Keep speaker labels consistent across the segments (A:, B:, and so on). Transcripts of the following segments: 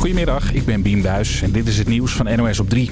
A: Goedemiddag, ik ben Biem Buijs en dit is het nieuws van NOS op 3.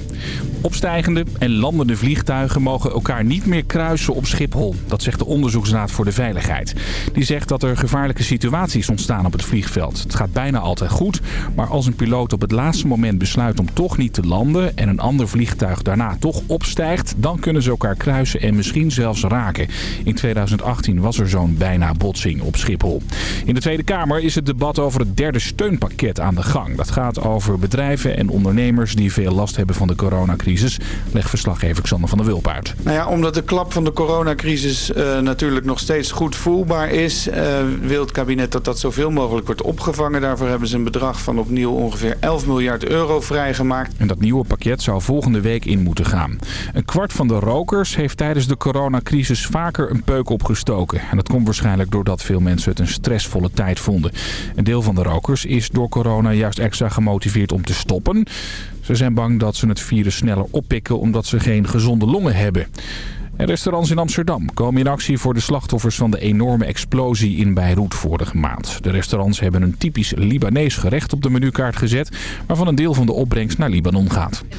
A: Opstijgende en landende vliegtuigen mogen elkaar niet meer kruisen op Schiphol. Dat zegt de Onderzoeksraad voor de Veiligheid. Die zegt dat er gevaarlijke situaties ontstaan op het vliegveld. Het gaat bijna altijd goed, maar als een piloot op het laatste moment besluit om toch niet te landen... en een ander vliegtuig daarna toch opstijgt, dan kunnen ze elkaar kruisen en misschien zelfs raken. In 2018 was er zo'n bijna botsing op Schiphol. In de Tweede Kamer is het debat over het derde steunpakket aan de gang. Dat gaat over bedrijven en ondernemers die veel last hebben van de coronacrisis. Legt verslaggever Xander van der uit.
B: Nou ja, omdat de klap van de coronacrisis uh, natuurlijk nog steeds goed voelbaar is... Uh, wil het kabinet dat dat zoveel mogelijk wordt opgevangen. Daarvoor hebben ze een bedrag van opnieuw ongeveer 11 miljard euro vrijgemaakt.
A: En dat nieuwe pakket zou volgende week in moeten gaan. Een kwart van de rokers heeft tijdens de coronacrisis vaker een peuk opgestoken. En dat komt waarschijnlijk doordat veel mensen het een stressvolle tijd vonden. Een deel van de rokers is door corona juist extra gemotiveerd om te stoppen. Ze zijn bang dat ze het virus sneller oppikken omdat ze geen gezonde longen hebben. En restaurants in Amsterdam komen in actie voor de slachtoffers van de enorme explosie in Beirut vorige maand. De restaurants hebben een typisch Libanees gerecht op de menukaart gezet, waarvan een deel van de opbrengst naar Libanon gaat.
C: 2,50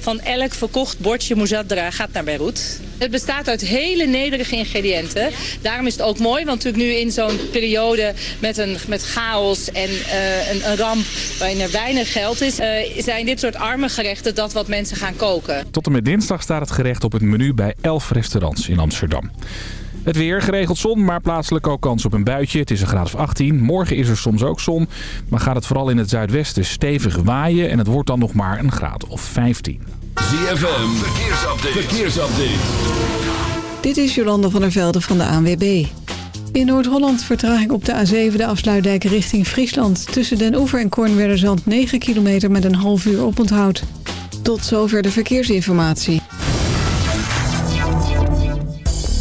C: van elk verkocht bordje moezadra gaat naar Beirut. Het bestaat uit hele nederige ingrediënten. Daarom is het ook mooi, want natuurlijk nu in zo'n periode met, een, met chaos en uh, een, een, ramp waarin er weinig geld is, uh, zijn dit soort arme gerechten dat wat mensen gaan koken.
A: Tot en met dinsdag staat het gerecht op het menu bij 11 restaurants in Amsterdam. Het weer, geregeld zon, maar plaatselijk ook kans op een buitje. Het is een graad of 18. Morgen is er soms ook zon, maar gaat het vooral in het zuidwesten stevig waaien... en het wordt dan nog maar een graad of 15.
D: ZFM, verkeersupdate. verkeersupdate.
E: Dit is Jolande van der Velde van de ANWB. In Noord-Holland vertraging op de A7 de afsluitdijk richting Friesland. Tussen Den Oever en Kornwerderzand 9 kilometer met een half uur oponthoud. Tot zover de verkeersinformatie.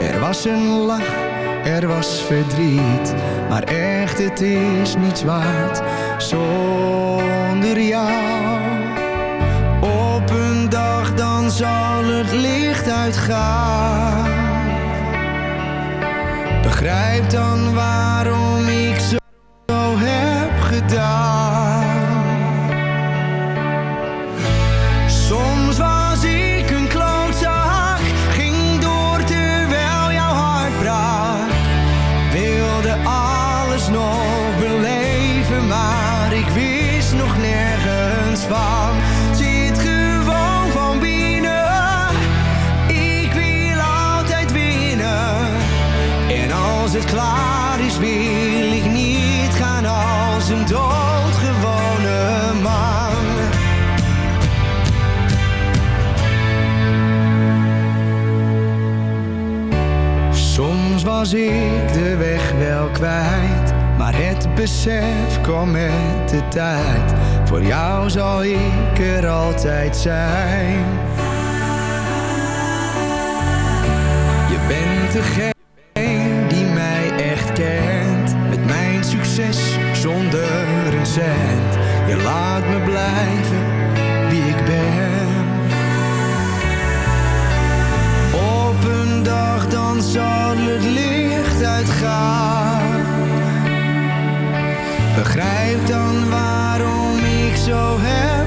F: Er was een lach, er was verdriet. Maar echt, het is niets waard zonder jou. Op een dag dan zal het licht uitgaan. Begrijp dan waarom ik zo maar het besef kwam met de tijd. Voor jou zal ik er altijd zijn. Je bent degene die mij echt kent, met mijn succes zonder een cent. Je laat me blijven wie ik ben. Op een dag dan zal het licht uitgaan. Begrijp dan waarom ik zo heb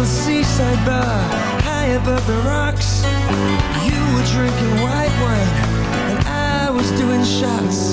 G: local seaside bar High above the rocks. You were drinking white wine And I was doing shots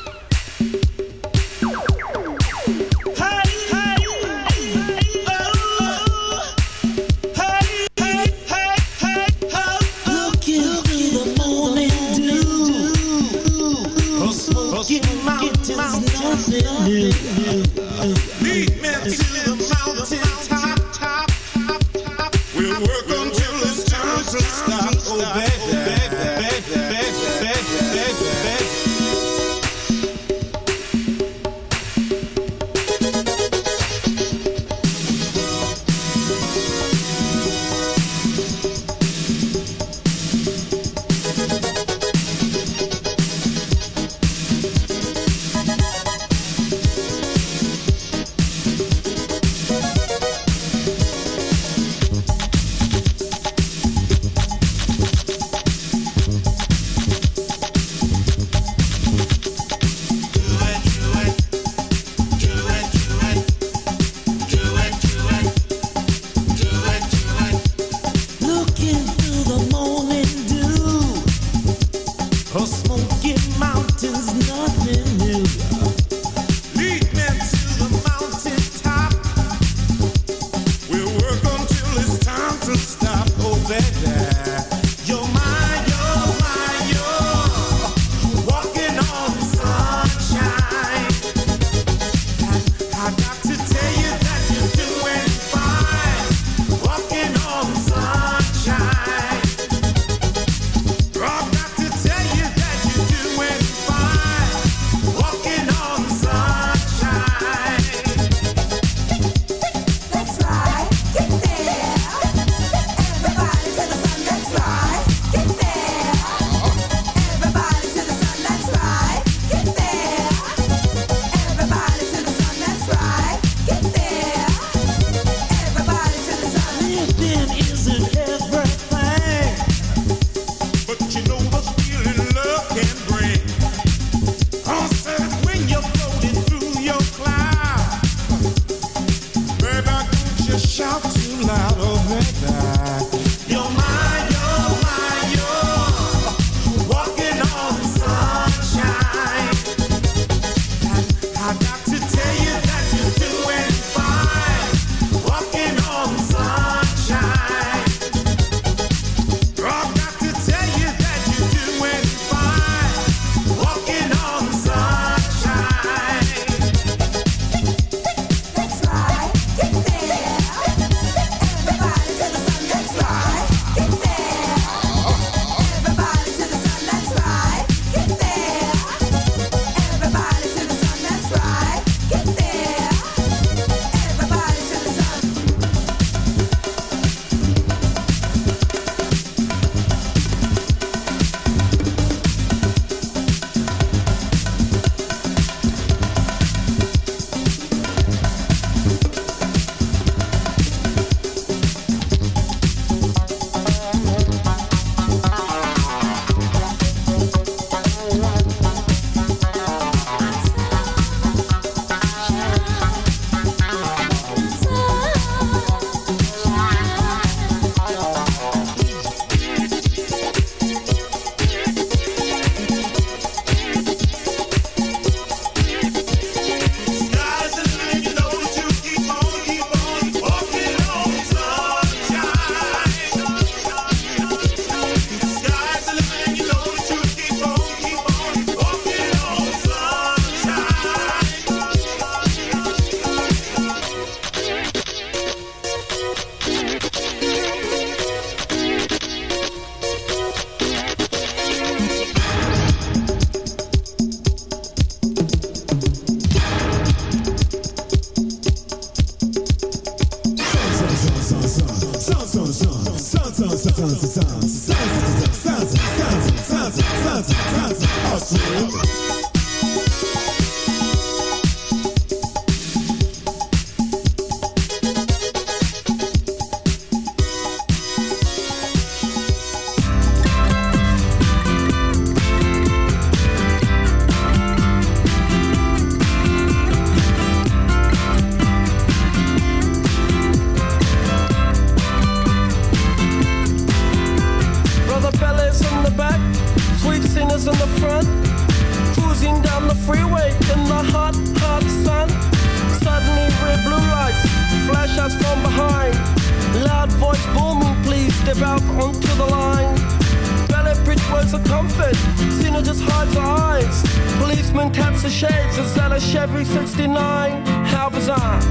H: Policeman taps the shades and sell a Chevy 69. How bizarre.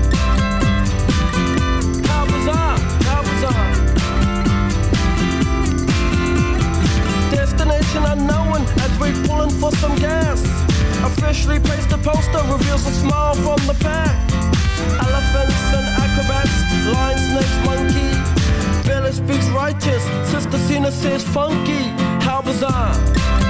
H: How bizarre, how bizarre. Destination unknown as we're pulling for some gas. Officially placed a poster reveals a smile from the pack. Elephants and acrobats, lion, snakes, monkey. Billy speaks righteous, Sister Cena says funky. How bizarre.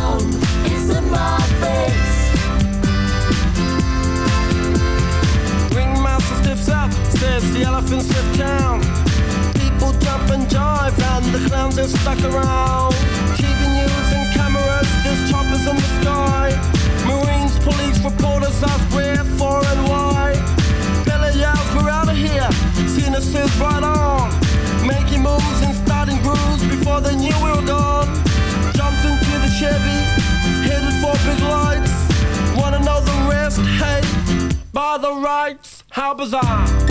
H: The elephants left town. People jump and jive, and the clowns are stuck around. TV news and cameras, there's choppers in the sky. Marines, police, reporters ask where, for, and why. Billy yells, we're out of here. Cena says, right on. Making moves and starting grooves before they knew we were gone. Jumped into the Chevy, headed for big lights. Wanna know the rest? Hey, by the rights, how bizarre.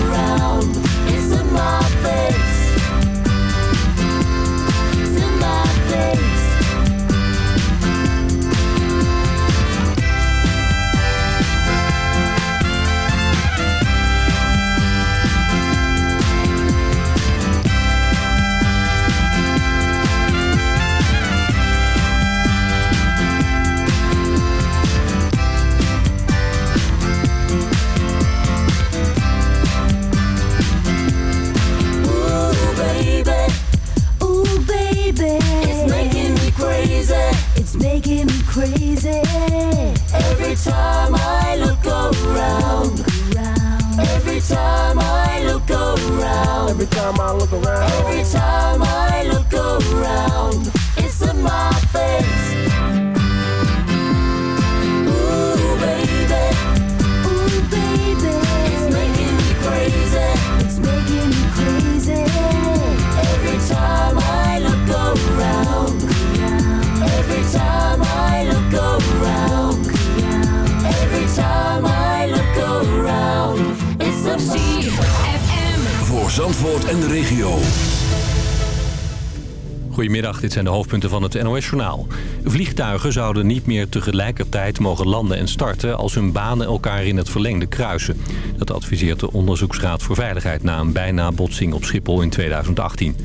I: Dit zijn de hoofdpunten van het NOS-journaal. Vliegtuigen zouden niet meer tegelijkertijd mogen landen en starten... als hun banen elkaar in het verlengde kruisen. Dat adviseert de Onderzoeksraad voor Veiligheid... na een bijna botsing op Schiphol in 2018.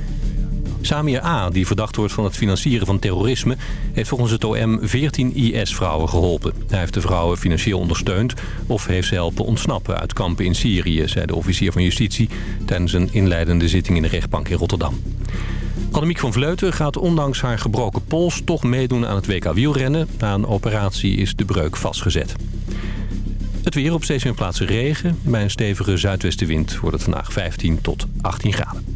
I: Samir A., die verdacht wordt van het financieren van terrorisme... heeft volgens het OM 14 IS-vrouwen geholpen. Hij heeft de vrouwen financieel ondersteund... of heeft ze helpen ontsnappen uit kampen in Syrië... zei de officier van justitie tijdens een inleidende zitting in de rechtbank in Rotterdam. Annemiek van Vleuten gaat ondanks haar gebroken pols toch meedoen aan het WK wielrennen. Na een operatie is de breuk vastgezet. Het weer op steeds meer plaatsen regen. Bij een stevige zuidwestenwind wordt het vandaag 15 tot 18 graden.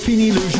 J: Fini le jour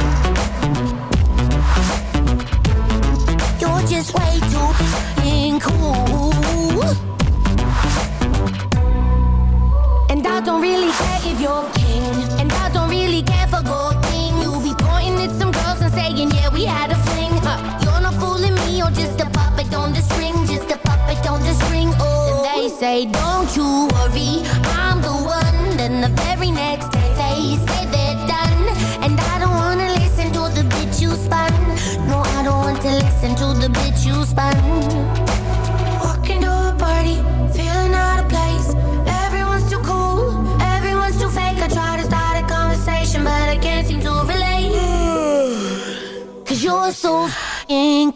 K: And I don't really care if you're king. And I don't really care for gold king. You'll be pointing at some girls and saying, yeah, we had a fling. You're not fooling me, you're just a puppet on the string. Just a puppet on the string. Oh, and they say, don't
L: so
K: in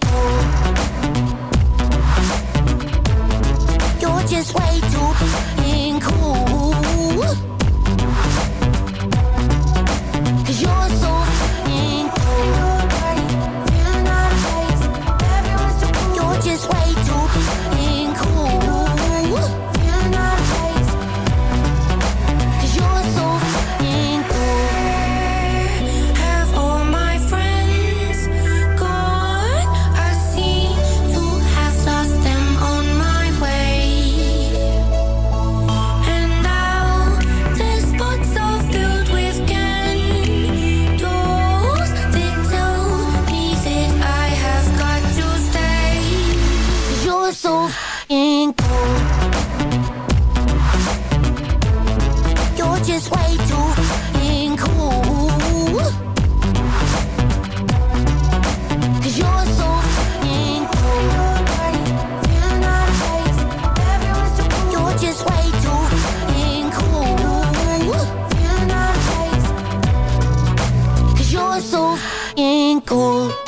D: so cold.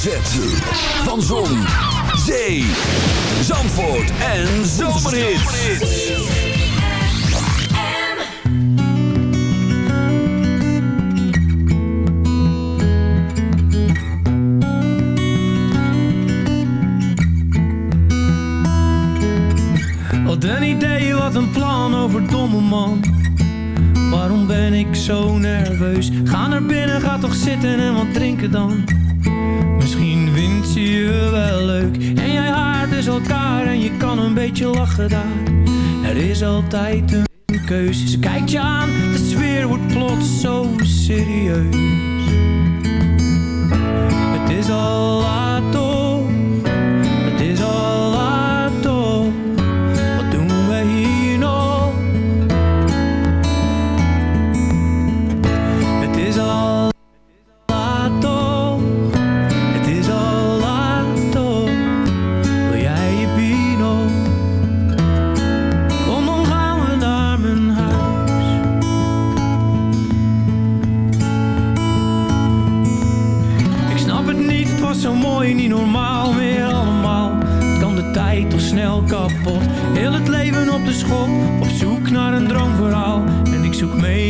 D: Zet van Zon, Zee, Zandvoort en Zomerhits.
M: Wat een idee, wat een plan over domme man. Waarom ben ik zo nerveus? Ga naar binnen, ga toch zitten en wat drinken dan je wel leuk. En jij haart is dus elkaar en je kan een beetje lachen daar. Er is altijd een keuze. Ze kijkt je aan, de sfeer wordt plots zo serieus. Het is al laat zoek mee.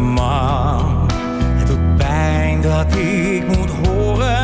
G: man. Het doet pijn dat ik moet horen.